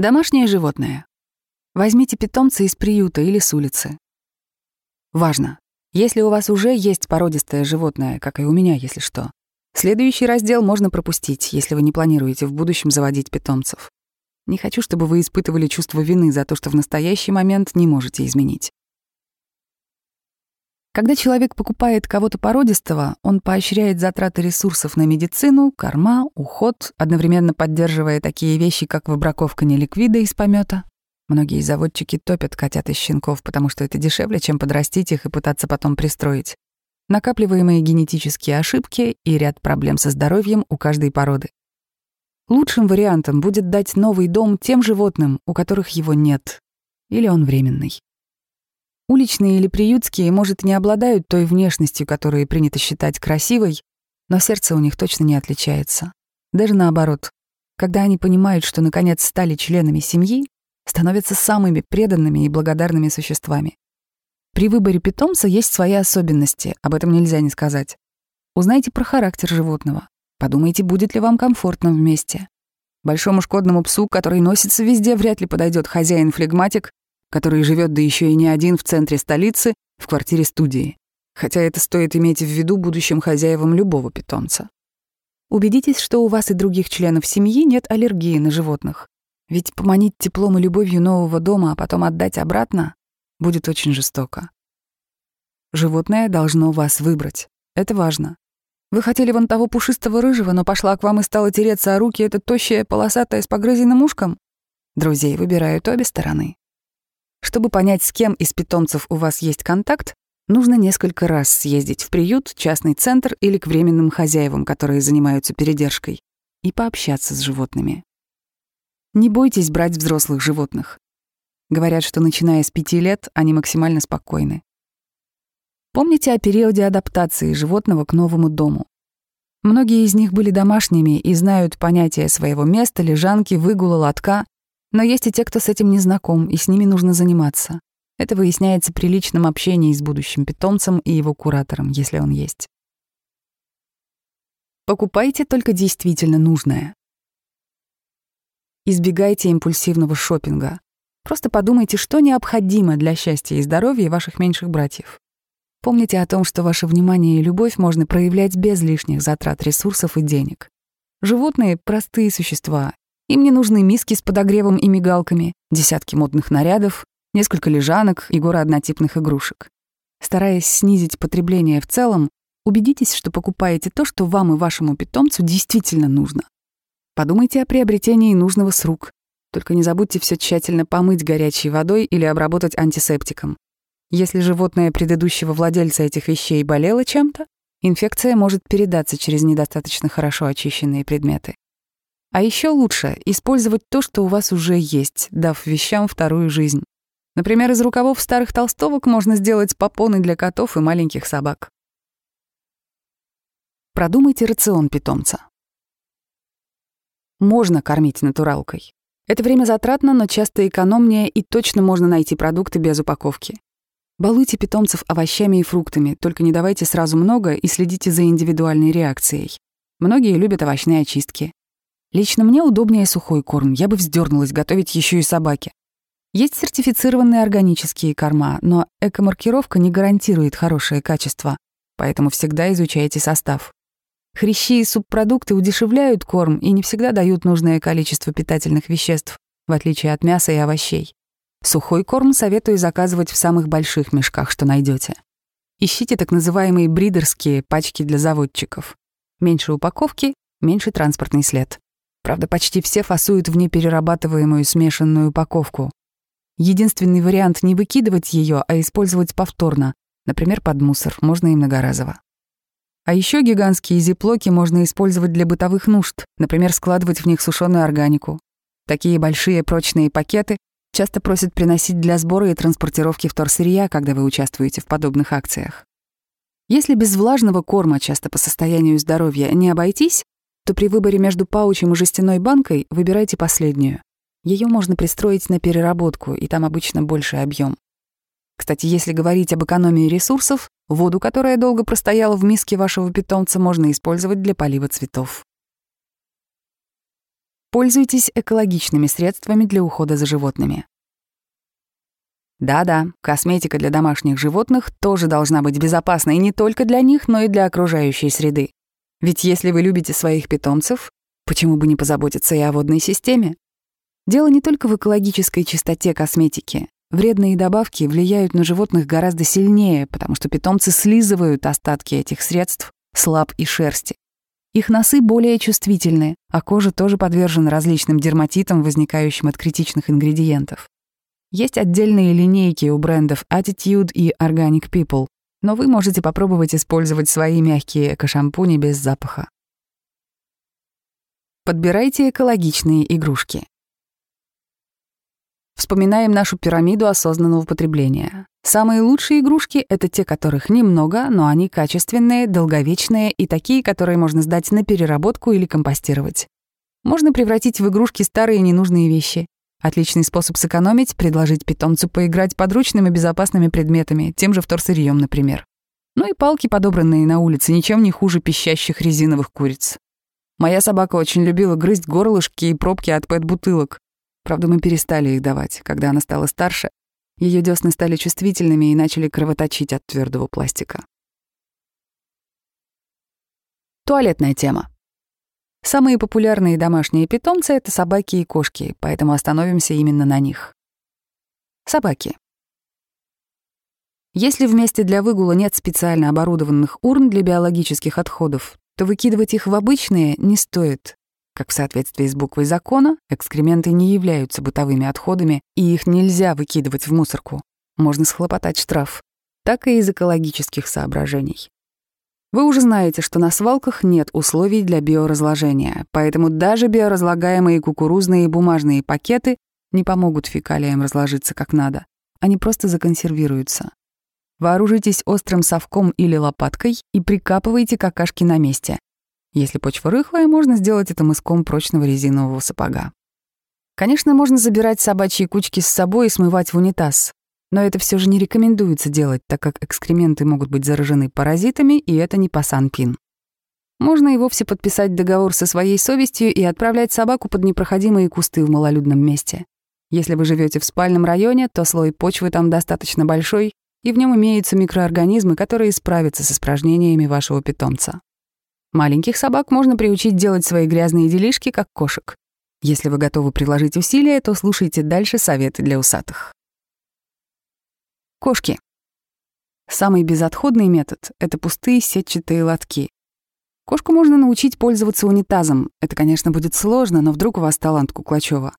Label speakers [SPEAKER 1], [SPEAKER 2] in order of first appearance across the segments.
[SPEAKER 1] Домашнее животное. Возьмите питомца из приюта или с улицы. Важно. Если у вас уже есть породистое животное, как и у меня, если что, следующий раздел можно пропустить, если вы не планируете в будущем заводить питомцев. Не хочу, чтобы вы испытывали чувство вины за то, что в настоящий момент не можете изменить. Когда человек покупает кого-то породистого, он поощряет затраты ресурсов на медицину, корма, уход, одновременно поддерживая такие вещи, как выбраковка неликвида из помета. Многие заводчики топят котят и щенков, потому что это дешевле, чем подрастить их и пытаться потом пристроить. Накапливаемые генетические ошибки и ряд проблем со здоровьем у каждой породы. Лучшим вариантом будет дать новый дом тем животным, у которых его нет. Или он временный. Уличные или приютские, может, не обладают той внешностью, которую принято считать красивой, но сердце у них точно не отличается. Даже наоборот, когда они понимают, что наконец стали членами семьи, становятся самыми преданными и благодарными существами. При выборе питомца есть свои особенности, об этом нельзя не сказать. Узнайте про характер животного, подумайте, будет ли вам комфортно вместе. Большому шкодному псу, который носится везде, вряд ли подойдет хозяин-флегматик, который живет да еще и не один в центре столицы, в квартире студии. Хотя это стоит иметь в виду будущим хозяевам любого питомца. Убедитесь, что у вас и других членов семьи нет аллергии на животных. Ведь поманить теплом и любовью нового дома, а потом отдать обратно, будет очень жестоко. Животное должно вас выбрать. Это важно. Вы хотели вон того пушистого рыжего, но пошла к вам и стала тереться о а руки эта тощая полосатая с погрызенным ушком? Друзей выбирают обе стороны. Чтобы понять, с кем из питомцев у вас есть контакт, нужно несколько раз съездить в приют, частный центр или к временным хозяевам, которые занимаются передержкой, и пообщаться с животными. Не бойтесь брать взрослых животных. Говорят, что начиная с пяти лет они максимально спокойны. Помните о периоде адаптации животного к новому дому. Многие из них были домашними и знают понятие своего места, лежанки, выгула, лотка, но есть и те, кто с этим не знаком, и с ними нужно заниматься. Это выясняется при личном общении с будущим питомцем и его куратором, если он есть. Покупайте только действительно нужное. Избегайте импульсивного шопинга. Просто подумайте, что необходимо для счастья и здоровья ваших меньших братьев. Помните о том, что ваше внимание и любовь можно проявлять без лишних затрат ресурсов и денег. Животные — простые существа, им не нужны миски с подогревом и мигалками, десятки модных нарядов, несколько лежанок и горы однотипных игрушек. Стараясь снизить потребление в целом, убедитесь, что покупаете то, что вам и вашему питомцу действительно нужно. Подумайте о приобретении нужного с рук. Только не забудьте все тщательно помыть горячей водой или обработать антисептиком. Если животное предыдущего владельца этих вещей болело чем-то, инфекция может передаться через недостаточно хорошо очищенные предметы. А еще лучше использовать то, что у вас уже есть, дав вещам вторую жизнь. Например, из рукавов старых толстовок можно сделать попоны для котов и маленьких собак. Продумайте рацион питомца. Можно кормить натуралкой. Это время затратно, но часто экономнее, и точно можно найти продукты без упаковки. Балуйте питомцев овощами и фруктами, только не давайте сразу много и следите за индивидуальной реакцией. Многие любят овощные очистки. Лично мне удобнее сухой корм, я бы вздернулась готовить еще и собаке. Есть сертифицированные органические корма, но экомаркировка не гарантирует хорошее качество, поэтому всегда изучайте состав. Хрящи и субпродукты удешевляют корм и не всегда дают нужное количество питательных веществ, в отличие от мяса и овощей. Сухой корм советую заказывать в самых больших мешках, что найдете. Ищите так называемые бридерские пачки для заводчиков. Меньше упаковки, меньше транспортный след. Правда, почти все фасуют в неперерабатываемую смешанную упаковку. Единственный вариант — не выкидывать ее, а использовать повторно, например, под мусор, можно и многоразово. А еще гигантские зиплоки можно использовать для бытовых нужд, например, складывать в них сушеную органику. Такие большие прочные пакеты часто просят приносить для сбора и транспортировки вторсырья, когда вы участвуете в подобных акциях. Если без влажного корма, часто по состоянию здоровья, не обойтись, что при выборе между паучем и жестяной банкой выбирайте последнюю. Ее можно пристроить на переработку, и там обычно больше объем. Кстати, если говорить об экономии ресурсов, воду, которая долго простояла в миске вашего питомца, можно использовать для полива цветов. Пользуйтесь экологичными средствами для ухода за животными. Да-да, косметика для домашних животных тоже должна быть безопасной не только для них, но и для окружающей среды. Ведь если вы любите своих питомцев, почему бы не позаботиться и о водной системе? Дело не только в экологической чистоте косметики. Вредные добавки влияют на животных гораздо сильнее, потому что питомцы слизывают остатки этих средств с лап и шерсти. Их носы более чувствительны, а кожа тоже подвержена различным дерматитам, возникающим от критичных ингредиентов. Есть отдельные линейки у брендов Attitude и Organic People, но вы можете попробовать использовать свои мягкие эко-шампуни без запаха. Подбирайте экологичные игрушки. Вспоминаем нашу пирамиду осознанного потребления. Самые лучшие игрушки — это те, которых немного, но они качественные, долговечные и такие, которые можно сдать на переработку или компостировать. Можно превратить в игрушки старые ненужные вещи. Отличный способ сэкономить — предложить питомцу поиграть подручными безопасными предметами, тем же вторсырьем, например. Ну и палки, подобранные на улице, ничем не хуже пищащих резиновых куриц. Моя собака очень любила грызть горлышки и пробки от пэт-бутылок. Правда, мы перестали их давать, когда она стала старше. Ее десны стали чувствительными и начали кровоточить от твердого пластика. Туалетная тема. Самые популярные домашние питомцы — это собаки и кошки, поэтому остановимся именно на них. Собаки. Если в месте для выгула нет специально оборудованных урн для биологических отходов, то выкидывать их в обычные не стоит. Как в соответствии с буквой закона, экскременты не являются бытовыми отходами, и их нельзя выкидывать в мусорку. Можно схлопотать штраф. Так и из экологических соображений. Вы уже знаете, что на свалках нет условий для биоразложения, поэтому даже биоразлагаемые кукурузные и бумажные пакеты не помогут фекалиям разложиться как надо. Они просто законсервируются. Вооружитесь острым совком или лопаткой и прикапывайте какашки на месте. Если почва рыхлая, можно сделать это мыском прочного резинового сапога. Конечно, можно забирать собачьи кучки с собой и смывать в унитаз. Но это все же не рекомендуется делать, так как экскременты могут быть заражены паразитами, и это не пасанпин. Можно и вовсе подписать договор со своей совестью и отправлять собаку под непроходимые кусты в малолюдном месте. Если вы живете в спальном районе, то слой почвы там достаточно большой, и в нем имеются микроорганизмы, которые справятся с испражнениями вашего питомца. Маленьких собак можно приучить делать свои грязные делишки, как кошек. Если вы готовы приложить усилия, то слушайте дальше советы для усатых. Кошки. Самый безотходный метод — это пустые сетчатые лотки. Кошку можно научить пользоваться унитазом. Это, конечно, будет сложно, но вдруг у вас талант Куклачева.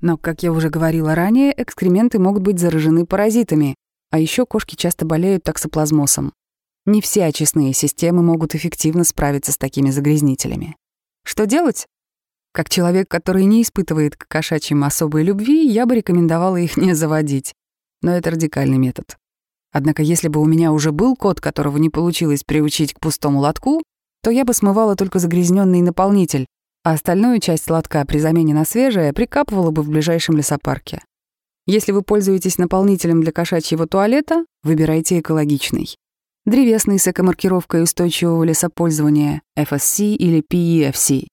[SPEAKER 1] Но, как я уже говорила ранее, экскременты могут быть заражены паразитами, а еще кошки часто болеют токсоплазмосом. Не все очистные системы могут эффективно справиться с такими загрязнителями. Что делать? Как человек, который не испытывает к кошачьим особой любви, я бы рекомендовала их не заводить но это радикальный метод. Однако если бы у меня уже был кот, которого не получилось приучить к пустому лотку, то я бы смывала только загрязненный наполнитель, а остальную часть лотка при замене на свежее прикапывала бы в ближайшем лесопарке. Если вы пользуетесь наполнителем для кошачьего туалета, выбирайте экологичный. Древесный с экомаркировкой устойчивого лесопользования FSC или PEFC.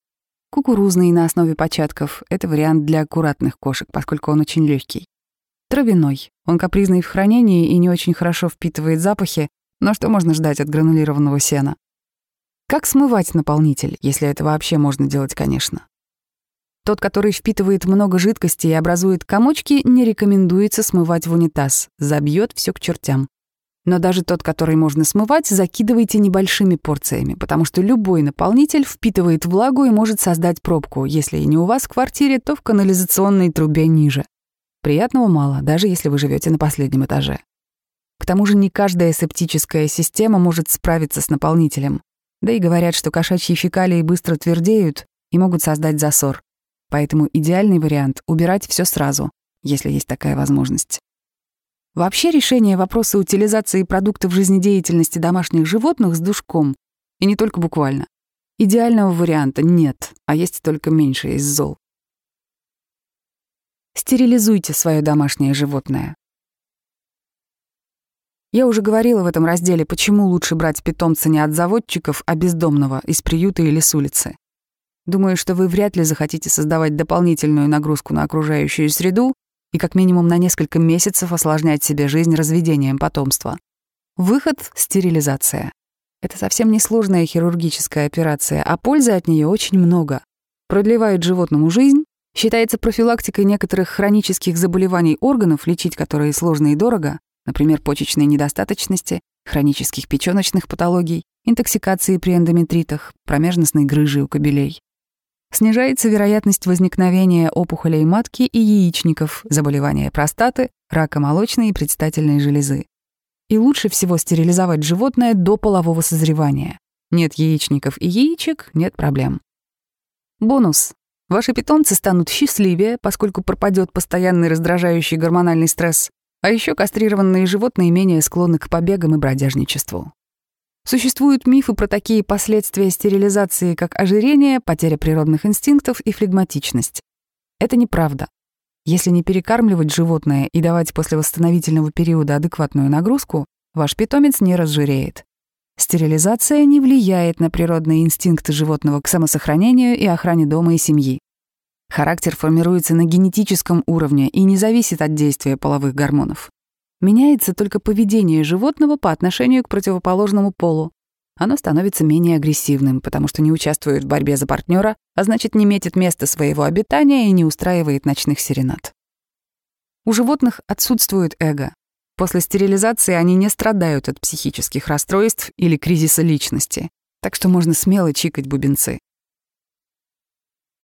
[SPEAKER 1] Кукурузный на основе початков — это вариант для аккуратных кошек, поскольку он очень легкий. Травяной. Он капризный в хранении и не очень хорошо впитывает запахи, но что можно ждать от гранулированного сена? Как смывать наполнитель, если это вообще можно делать, конечно? Тот, который впитывает много жидкости и образует комочки, не рекомендуется смывать в унитаз, забьет все к чертям. Но даже тот, который можно смывать, закидывайте небольшими порциями, потому что любой наполнитель впитывает влагу и может создать пробку, если и не у вас в квартире, то в канализационной трубе ниже приятного мало, даже если вы живете на последнем этаже. К тому же не каждая септическая система может справиться с наполнителем. Да и говорят, что кошачьи фекалии быстро твердеют и могут создать засор. Поэтому идеальный вариант — убирать все сразу, если есть такая возможность. Вообще решение вопроса утилизации продуктов жизнедеятельности домашних животных с душком, и не только буквально, идеального варианта нет, а есть только меньше из зол. Стерилизуйте свое домашнее животное. Я уже говорила в этом разделе, почему лучше брать питомца не от заводчиков, а бездомного, из приюта или с улицы. Думаю, что вы вряд ли захотите создавать дополнительную нагрузку на окружающую среду и как минимум на несколько месяцев осложнять себе жизнь разведением потомства. Выход — стерилизация. Это совсем не сложная хирургическая операция, а пользы от нее очень много. Продлевает животному жизнь, Считается профилактикой некоторых хронических заболеваний органов, лечить которые сложно и дорого, например, почечной недостаточности, хронических печёночных патологий, интоксикации при эндометритах, промежностной грыжи у кобелей. Снижается вероятность возникновения опухолей матки и яичников, заболевания простаты, рака молочной и предстательной железы. И лучше всего стерилизовать животное до полового созревания. Нет яичников и яичек — нет проблем. Бонус. Ваше питомцы станут счастливее, поскольку пропадет постоянный раздражающий гормональный стресс, а еще кастрированные животные менее склонны к побегам и бродяжничеству. Существуют мифы про такие последствия стерилизации, как ожирение, потеря природных инстинктов и флегматичность. Это неправда. Если не перекармливать животное и давать после восстановительного периода адекватную нагрузку, ваш питомец не разжиреет. Стерилизация не влияет на природные инстинкты животного к самосохранению и охране дома и семьи. Характер формируется на генетическом уровне и не зависит от действия половых гормонов. Меняется только поведение животного по отношению к противоположному полу. Оно становится менее агрессивным, потому что не участвует в борьбе за партнера, а значит, не метит место своего обитания и не устраивает ночных серенад. У животных отсутствует эго. После стерилизации они не страдают от психических расстройств или кризиса личности, так что можно смело чикать бубенцы.